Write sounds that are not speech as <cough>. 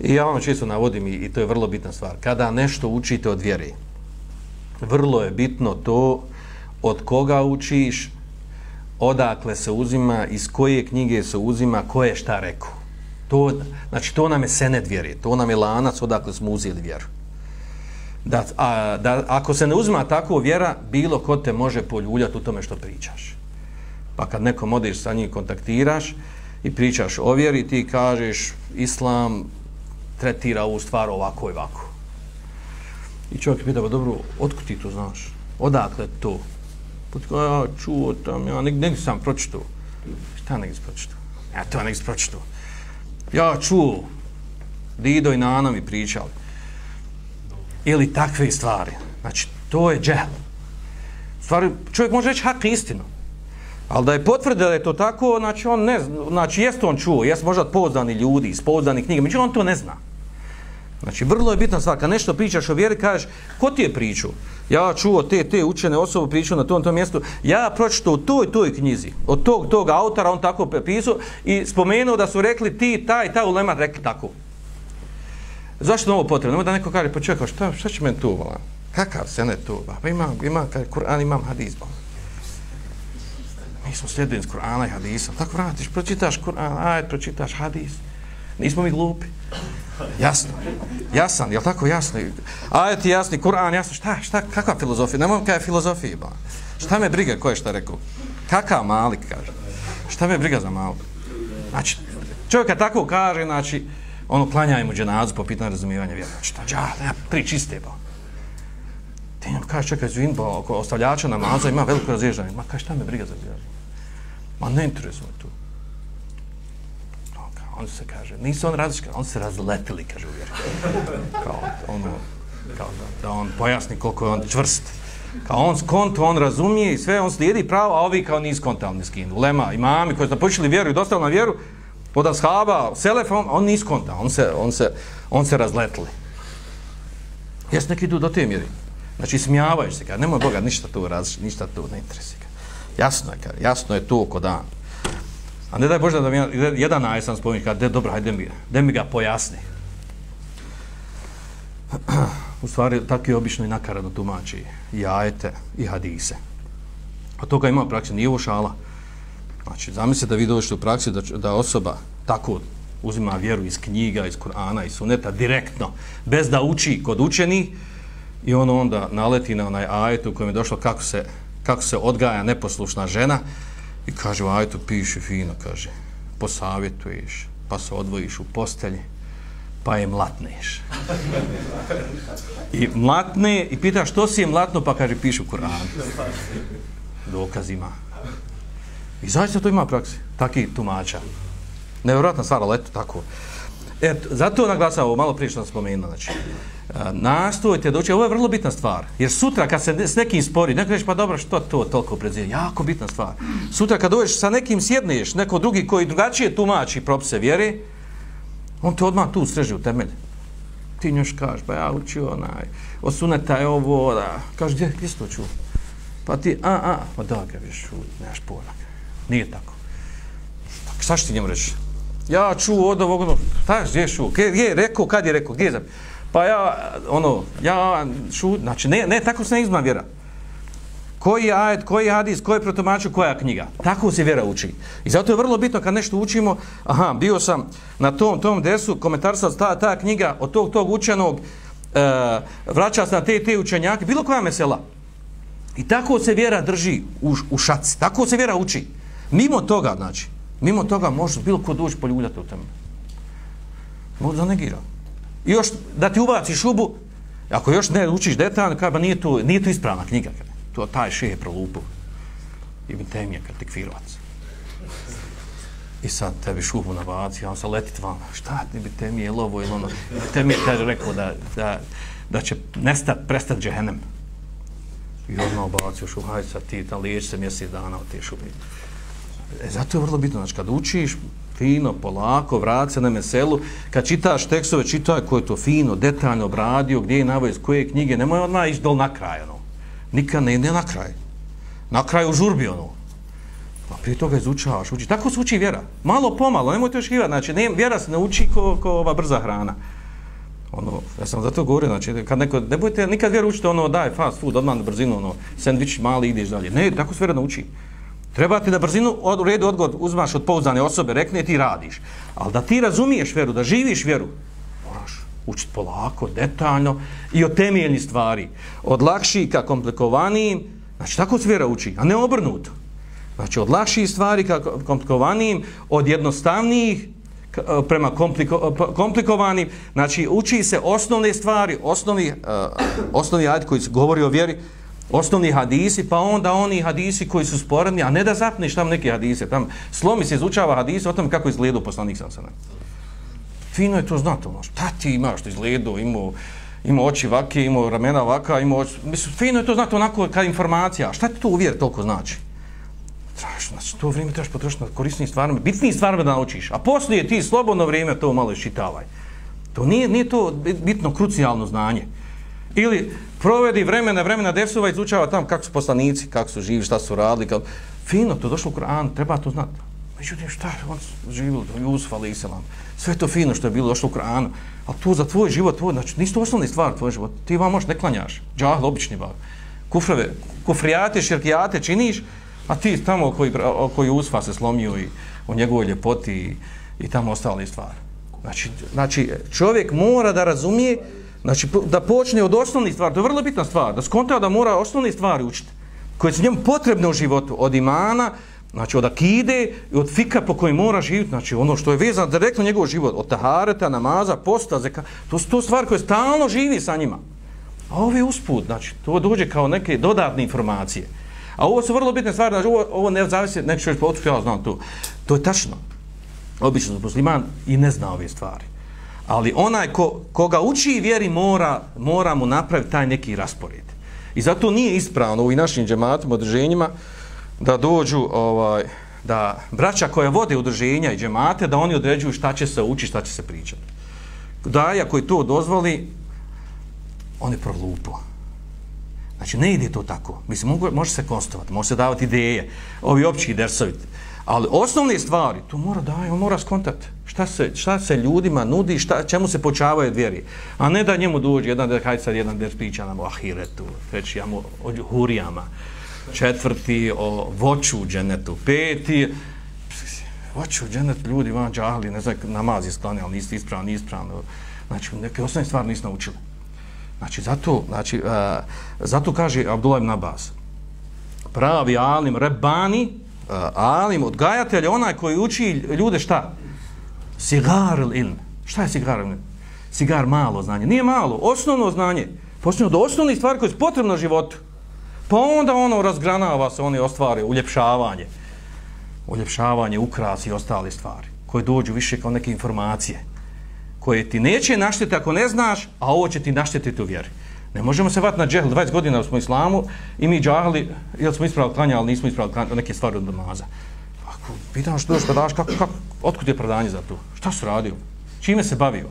I ja vam često navodim i, i to je vrlo bitna stvar. Kada nešto učite od vjere, vrlo je bitno to od koga učiš, odakle se uzima, iz koje knjige se uzima, ko je šta rekao. To, znači, to nam je sened vjere, to nam je lanac odakle smo uzeli vjeru. Da, a, da, ako se ne uzima tako vjera, bilo ko te može poljuljati u tome što pričaš. Pa kad nekom odeš sa njim kontaktiraš i pričaš o vjeri, ti kažeš islam tretira ovu stvar ovako i ovako. I čovjek pita, pa dobro, otko ti to znaš? Odakle to? Pa ja čuo tam, ja neg, negdje sam pročitao. Šta negdje pročitao? Ja to negdje pročitao. Ja čuo, Dido i Nana mi pričali. Ili takve stvari. Znači, to je džel. Stvari, čovjek može reći hak istinu. Ali da je potvrde da je to tako, znači on ne zna, znači jest on čuo, jest možda pozdani ljudi iz pozdanih knjiga, međutim on to ne zna. Znači, vrlo je bitna stvar, kad nešto pričaš o vjeri, kažeš, ko ti je pričao? Ja čuo te, te učene osobe pričao na tom, tom mjestu, ja pročito u toj, toj knjizi, od tog, tog autora, on tako pisao i spomenuo da su rekli ti, taj, taj ulema rekli tako. Zašto ovo potrebno? da neko kaže, pa čekaj, šta, šta će meni tu, vola? Kakav se ne tu? Pa imam, imam, kaže, Kur'an, imam hadis, vola. Mi smo slijedili iz Kur'ana i hadisa. Tako vratiš, pročitaš Kur'an, ajde, pročitaš hadis. Nismo mi glupi. Jasno. Jasan, je li tako jasno? Ajet je jasni, Kur'an, jasno. Šta, šta, kakva filozofija? Nemam kaj je filozofija, ba. Šta me briga, ko je šta rekao? Kakav malik, kaže. Šta me briga za malik? Znači, čovjeka tako kaže, znači, ono, klanjaj mu dženazu po pitanju razumijevanja vjera. Znači, šta, dža, ne, tri čiste, ba. Ti nam kaže, čekaj, zvin, ba, oko ostavljača namaza ima veliko razježanje. Ma, kaže, šta me briga za vjera? Ma ne interesuje tu. On se kaže, nisu on različni, on se razletili, kaže uvjer. Kao ono, kao da, da on pojasni koliko je on čvrst. Kao on skonto, on razumije i sve, on slijedi pravo, a ovi kao nisu kontali skinu. Lema, imami koji su napočili vjeru i dostali na vjeru, od ashaba, selefa, on, on nisu kontali, on se, on, se, on se razletili. Jes neki idu do te mjeri. Znači, smijavaju se, kaže, nemoj Boga, ništa tu različiti, ništa tu ne interesuje. Jasno je, kaže, jasno je to oko dan. A ne daj Bože da mi jedan aj sam spominje, kada dobro, hajde mi, de mi ga pojasni. <clears throat> U stvari, tako je obično i nakaradno tumači i ajete i hadise. A toga ima u praksi, nije ovo šala. Znači, zamislite da vi dođete u praksi da, da osoba tako uzima vjeru iz knjiga, iz Kur'ana i suneta direktno, bez da uči kod učeni i on onda naleti na onaj ajet u kojem je došlo kako se, kako se odgaja neposlušna žena i kaže u ajetu piše fino, kaže posavjetuješ, pa se odvojiš u postelji, pa je mlatneš. I mlatne, i pita što si je mlatno, pa kaže piše u Koranu. Dokaz ima. I zaista to ima praksi, takih tumača. Nevjerojatna stvar, ali eto tako. Et, zato naglasao, malo prije što sam spomenuo, znači, nastojte doći, ovo je vrlo bitna stvar, jer sutra kad se s nekim spori, neko reći, pa dobro, što to toliko predzirje, jako bitna stvar. Sutra kad dođeš sa nekim sjedneš, neko drugi koji drugačije tumači propise vjere, on te odmah tu sreže u temelj. Ti njoš kažeš, pa ja učio onaj, osuneta je ovo, da, kaže, gdje, gdje si to čuo? Pa ti, a, a, pa da, ga viš, nemaš pojma. Nije tako. Šta što ti njemu reći? Ja čuo od ovog, ono, šta je čuo? Gdje je rekao, kad je rekao, gdje je zapisao? Pa ja, ono, ja šu, znači, ne, ne, tako se ne izma vjera. Koji je ajet, koji je hadis, koji je koja knjiga. Tako se vjera uči. I zato je vrlo bitno kad nešto učimo, aha, bio sam na tom, tom desu, komentar sa ta, ta knjiga od tog, tog učenog, e, vraća se na te, te učenjake, bilo koja mesela. I tako se vjera drži u, u šaci, tako se vjera uči. Mimo toga, znači, mimo toga može bilo ko doći poljuljati u tome. Može negira. I još da ti ubaci šubu, ako još ne učiš detaljno, kada nije to, nije to ispravna knjiga. To taj šeh je prolupu. I bi temije kad tekfirovac. I sad tebi šubu nabaci, on se leti vam. Šta ti bi temije, lovo ili ono. Temije kaže rekao da, da, da će nestat, prestat džehennem. I odmah obacio šubu, hajde sad ti, da liješ se mjesec dana od te šube. E, zato je vrlo bitno, znači kad učiš, fino, polako, vrat se na meselu. Kad čitaš tekstove, čitaj ko je to fino, detaljno obradio, gdje je navoj, iz koje knjige, nemoj odmah ići dol na kraj, ono. Nikad ne ide na kraj. Na kraju žurbi, ono. Pa prije toga izučavaš, uči. Tako se uči vjera. Malo pomalo, nemojte očekivati. Znači, ne, vjera se ne uči ko, ko ova brza hrana. Ono, ja sam zato govorio, znači, kad neko, ne budete nikad vjeru učiti, ono, daj fast food, odmah na brzinu, ono, sandvič mali, ideš dalje. Ne, tako se vjera nauči. Treba ti da brzinu od, u redu odgod uzmaš od pouzdane osobe, rekne ti radiš. Ali da ti razumiješ vjeru, da živiš vjeru, moraš učiti polako, detaljno i od temeljni stvari. Od lakših ka komplikovanijim, znači tako se vjera uči, a ne obrnuto. Znači od lakših stvari ka komplikovanijim, od jednostavnijih e, prema kompliko, e, pa, komplikovanim, znači uči se osnovne stvari, osnovni, uh, osnovni ajed koji govori o vjeri, osnovni hadisi, pa onda oni hadisi koji su sporedni, a ne da zapneš tam neke hadise, tam slomi se izučava hadise o tom kako izgledao poslanik sam sada. Fino je to znato, ono, šta ti imaš što izgledao, imao ima oči vake, imao ramena vaka, imao oči, mislim, fino je to znato onako kad informacija, šta ti to uvjer toliko znači? Traš, znači, to vrijeme trebaš potrošiti na korisnim stvarima, bitnim stvarima da naučiš, a poslije ti slobodno vrijeme to malo iščitavaj. To nije, nije to bitno krucijalno znanje. Ili provedi vremena, vremena desova, izučava tam kako su poslanici, kako su živi, šta su radili. Kako... Fino, to došlo u Koranu, treba to znati. Međutim, šta je on živio, Jusuf, ali Isalam. Sve to fino što je bilo došlo u Koranu. Ali to za tvoj život, tvoj, znači, nisu to osnovni stvar tvoj život. Ti vam možeš ne klanjaš. Džahl, obični bav. Kufrave, kufrijate, širkijate činiš, a ti tamo koji, koji Jusufa se slomio i o njegovoj ljepoti i, i tamo ostali stvari. Znači, znači, čovjek mora da razumije Znači, da počne od osnovnih stvari, to je vrlo bitna stvar, da skonta da mora osnovne stvari učiti, koje su njemu potrebne u životu, od imana, znači od akide i od fika po kojoj mora živjeti, znači ono što je vezano direktno njegov život, od tahareta, namaza, posta, zeka, to su to stvari koje stalno živi sa njima. A ovo je usput, znači, to dođe kao neke dodatne informacije. A ovo su vrlo bitne stvari, znači ovo, ovo ne zavisi, nek što je ja znam to, to je tačno. Obično musliman i ne zna ove stvari. Ali onaj ko, koga uči vjeri mora, mora mu napraviti taj neki raspored. I zato nije ispravno u našim džematima, održenjima, da dođu, ovaj, da braća koja vode udrženja i džemate, da oni određuju šta će se učiti, šta će se pričati. Daja koji to dozvoli, on je prolupo. Znači, ne ide to tako. Mislim, mogu, može se konstovati, može se davati ideje, ovi opći dersovi. Ali osnovne stvari, to mora da, on mora skontati šta se, šta se ljudima nudi, šta, čemu se počavaju vjeri. A ne da njemu dođe jedan, da kaj sad jedan der priča nam o ahiretu, treći mu o hurijama, četvrti o voću dženetu, peti, voću dženet dženetu, ljudi van džahli, ne znam, namaz je sklani, ali niste ispravni, ispravni. Znači, neke osnovne stvari nisu naučili. Znači, zato, znači, uh, zato kaže Abdullah ibn Abbas, pravi alim, rebani, Eh, alim, odgajatelj, onaj koji uči ljude šta? Sigar ilm. Šta je sigar ilm? Sigar malo znanje. Nije malo, osnovno znanje. Počinje od osnovnih stvari koje su potrebne na životu. Pa onda ono razgranava se, oni ostvare uljepšavanje. Uljepšavanje, ukras i ostale stvari. Koje dođu više kao neke informacije. Koje ti neće naštiti ako ne znaš, a ovo će ti naštetiti u vjeri. Ne možemo se vati na džehl, 20 godina smo islamu i mi džahli, jel smo ispravili klanja, ali nismo ispravili klanja, neke stvari od namaza. Pitam što došli daš, kako, kako, otkud je predanje za to? Šta su radio? Čime se bavio?